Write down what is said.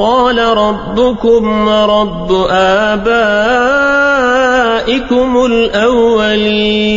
قال ربكم ورب آبائكم الأولين.